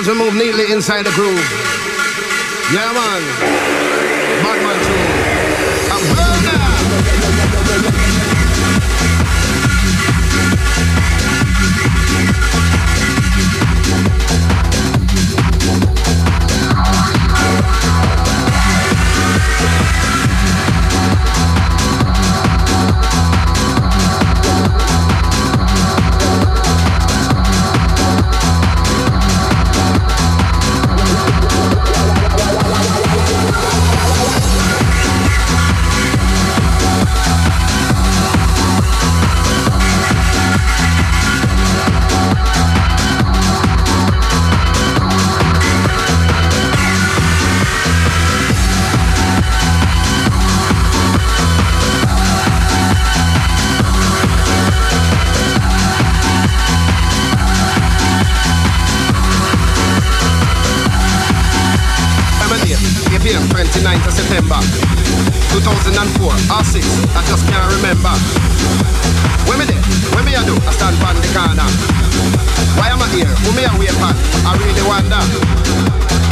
He has removed neatly inside the groove. Yeah, man. 2004, R6, I just can't remember. When me there, when me I do, I stand on the corner. Why am I here? Who me I wait for? I really wonder.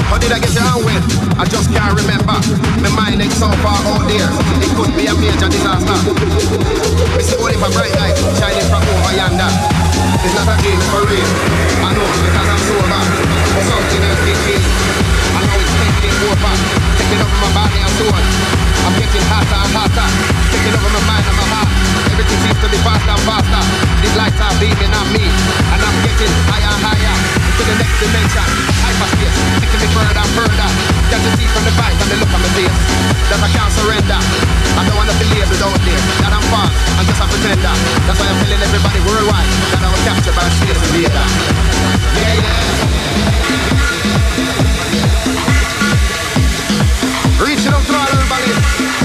How did I get your with? I just can't remember. My mind ain't so far out there. It could be a major disaster. Me see only for bright light shining from over yonder. It's not a dream for real. I know because I'm sober. Something else is I know it's taking over. Take over my body, I'm through. I'm getting hotter, I'm hotter. Taking over my mind, I'm a hot. Everything seems to be faster and faster. These lights are beaming on me, and I'm getting higher higher into the next dimension. Hyperspace, taking me further and further. Got the teeth from the vibe, and the look on my face. That I can't surrender. I don't wanna be labeled out there. That I'm fast, I'm just a pretender. That's why I'm telling everybody worldwide that I was captured by a space invader. Yeah, yeah. Reaching up to everybody.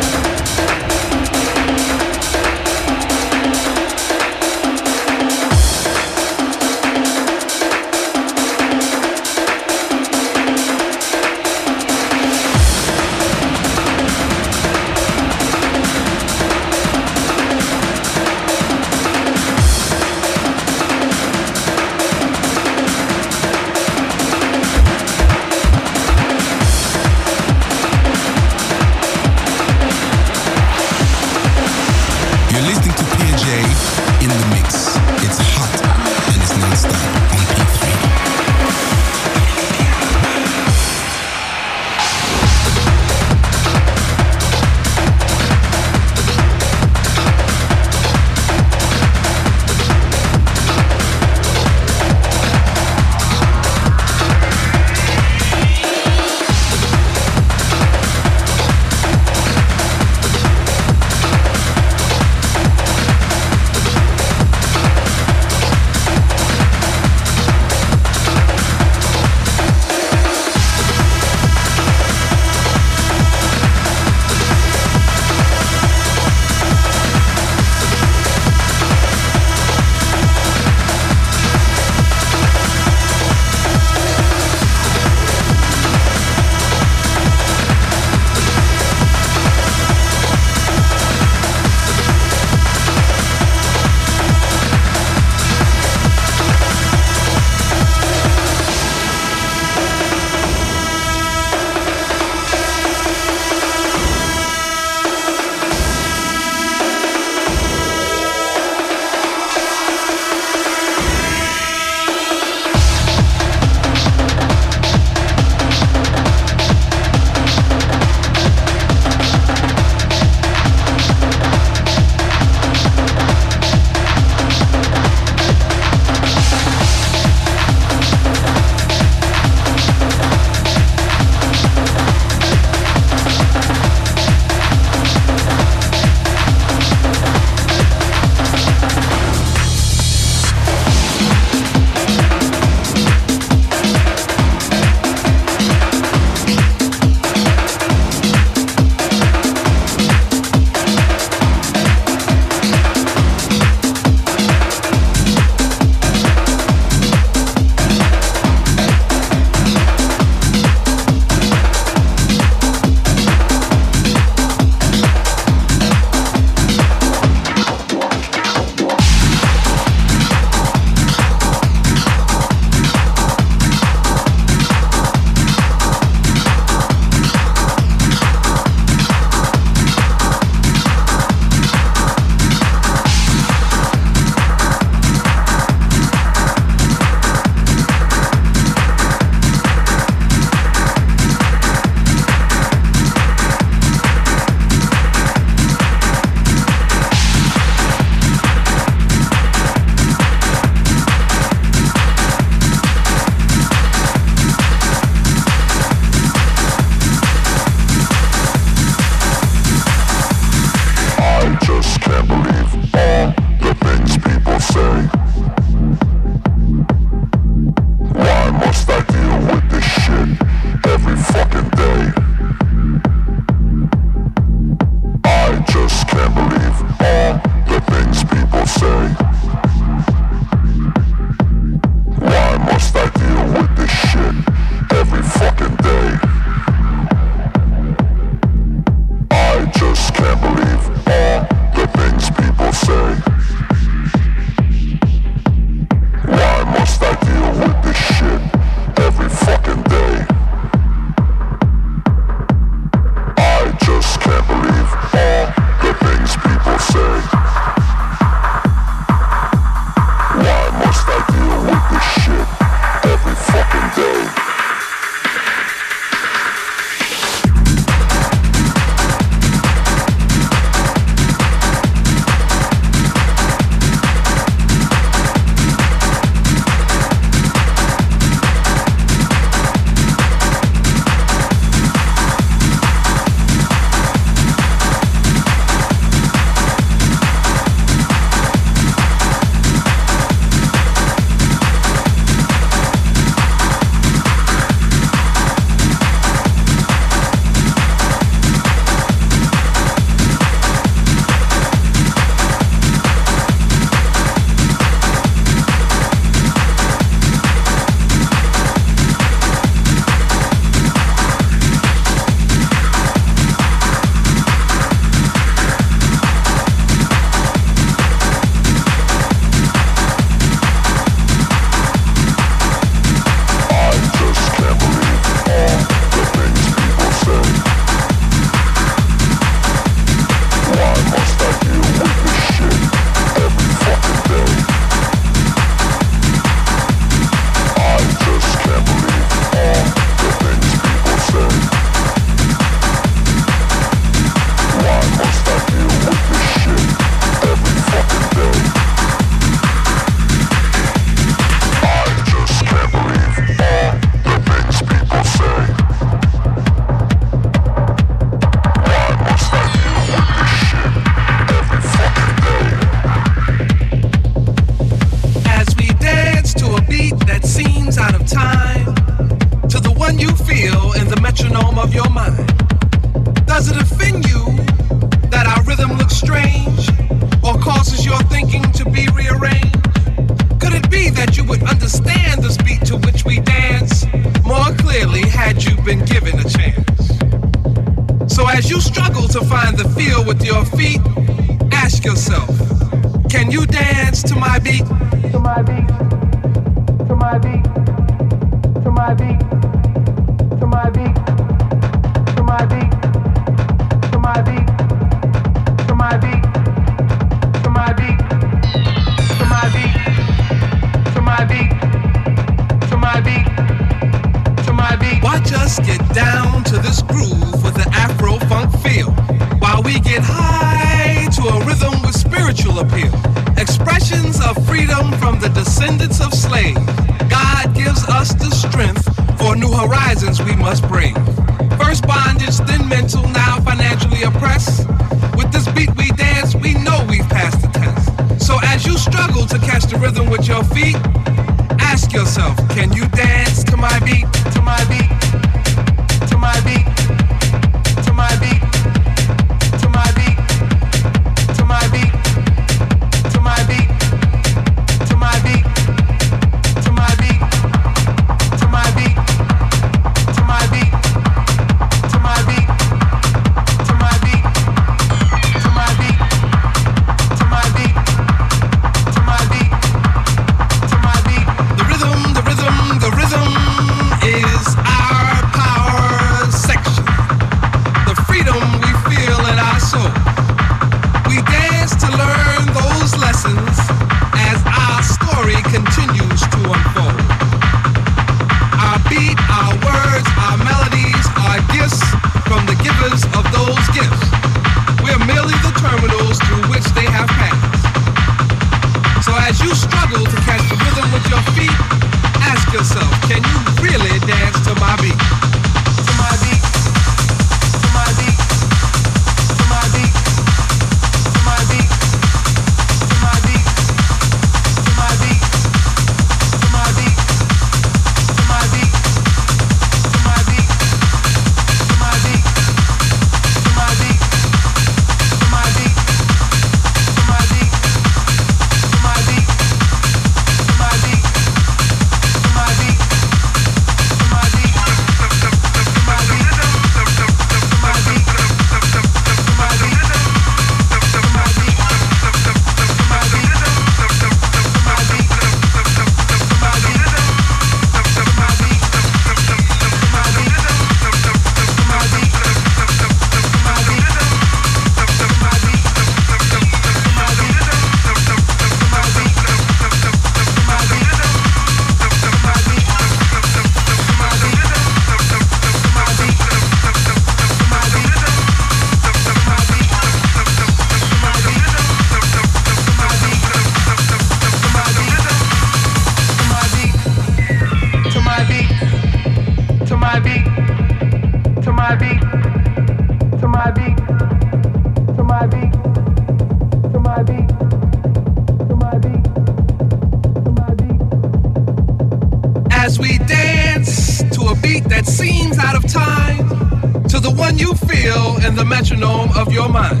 and the metronome of your mind.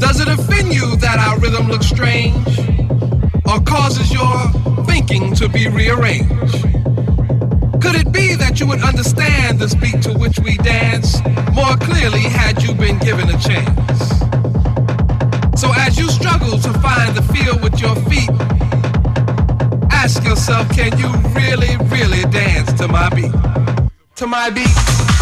Does it offend you that our rhythm looks strange or causes your thinking to be rearranged? Could it be that you would understand this beat to which we dance more clearly had you been given a chance? So as you struggle to find the feel with your feet, ask yourself, can you really, really dance to my beat? To my beat.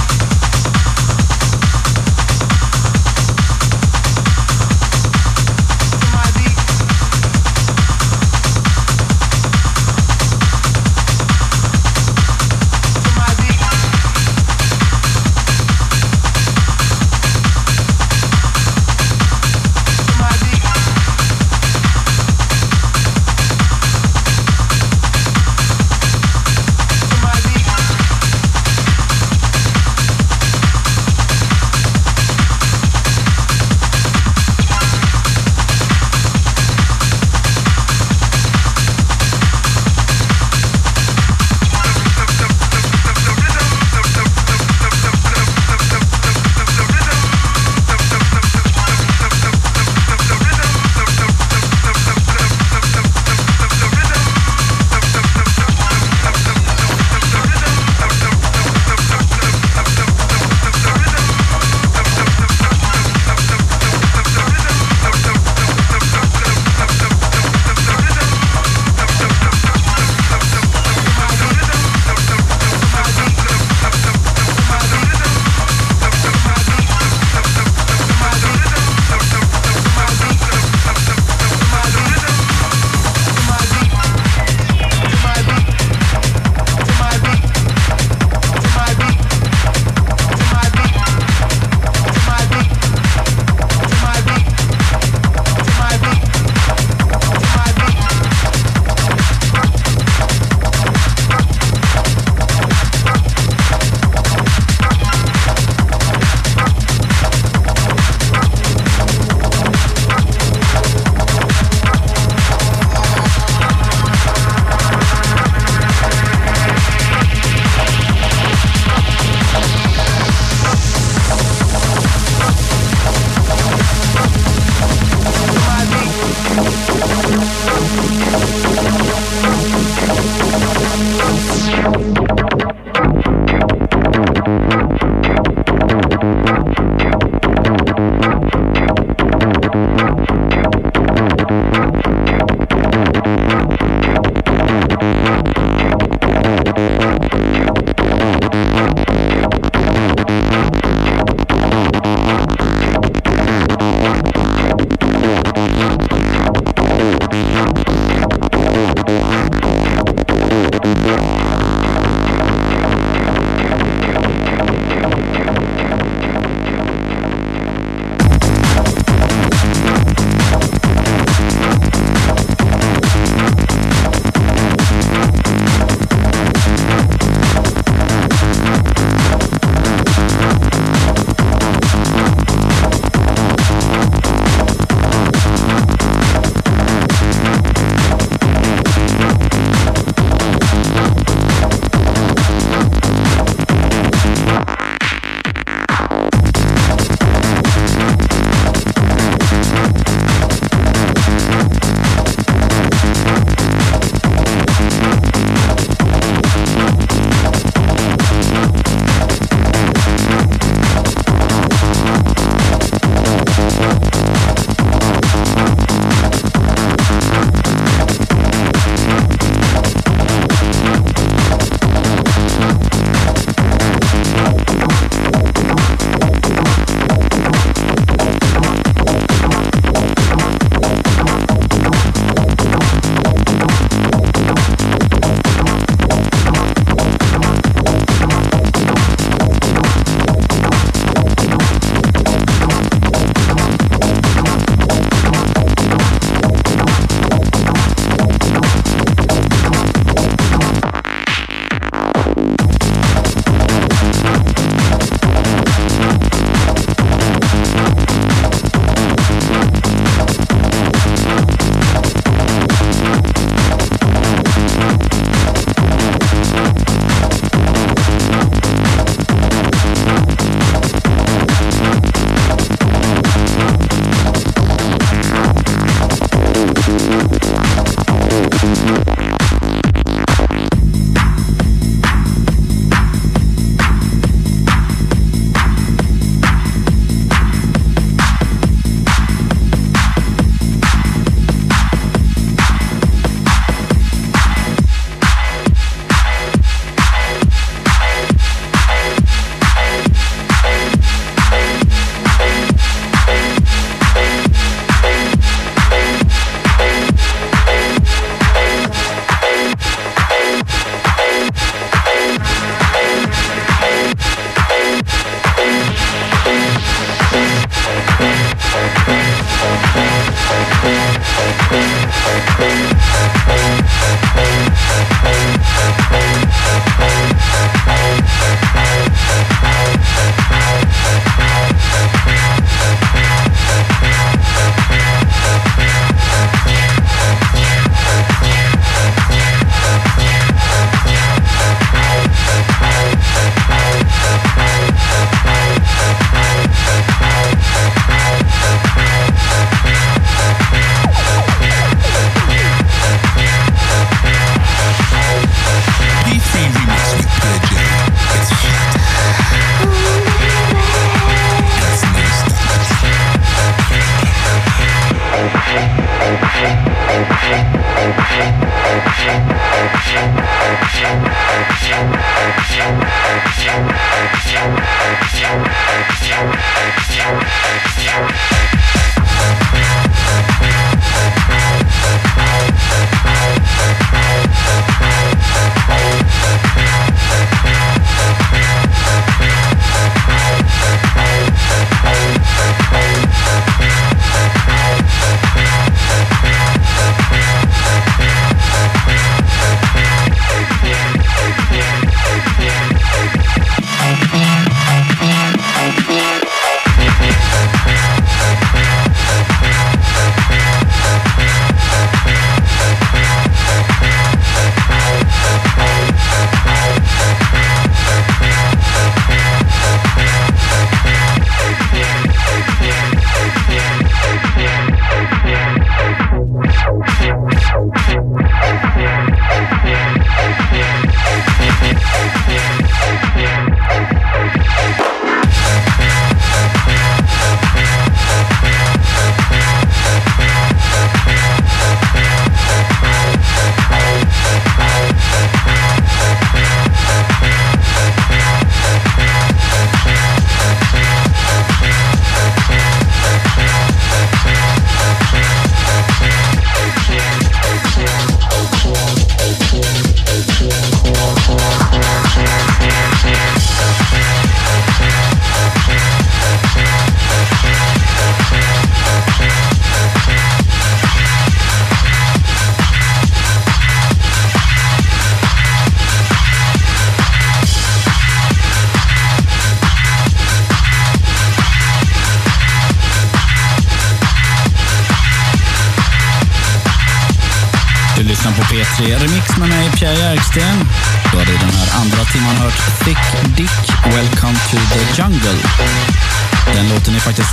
Yeah.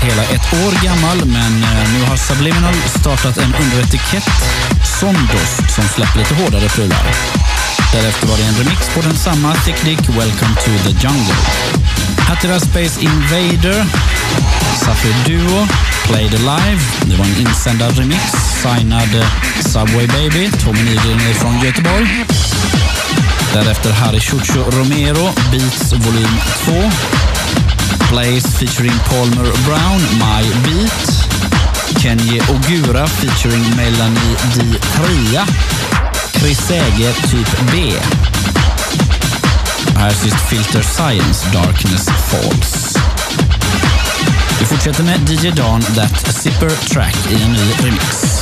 Hela ett år gammal, men eh, nu har Subliminal startat en underetikett, Sondost, som släpper lite hårdare prylar. Därefter var det en remix på den samma Thick Dick, Welcome to the Jungle. Attila Space Invader, Safir Duo, Played Alive. Det var en insändad remix, signad eh, Subway Baby, Tommy Nygren från Göteborg. Därefter Harry Chucho Romero, Beats volym 2. Place featuring Palmer Brown, My Beat. Kenye Ogura featuring Melanie Di Tria. Chris Säge, typ B. Här sist Filter Science, Darkness Falls. Vi fortsätter med DJ Dawn, That Zipper Track i en ny remix.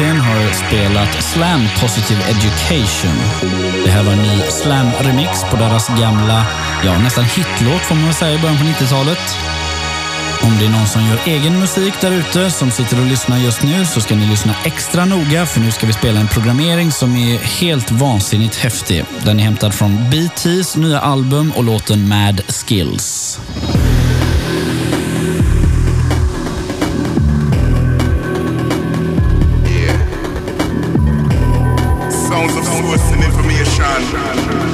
Martin har spelat Slam Positive Education. Det här var en ny Slam-remix på deras gamla, ja nästan hitlåt får man väl säga i början på 90-talet. Om det är någon som gör egen musik där ute som sitter och lyssnar just nu så ska ni lyssna extra noga för nu ska vi spela en programmering som är helt vansinnigt häftig. Den är hämtad från BT's nya album och låten Mad Skills. shine.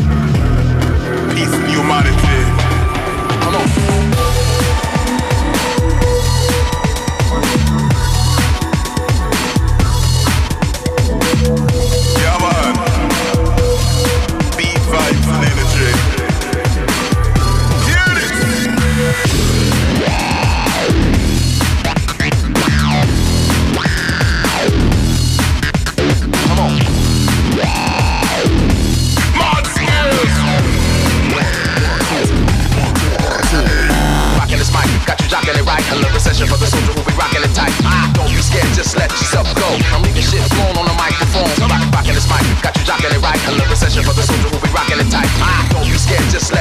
scared just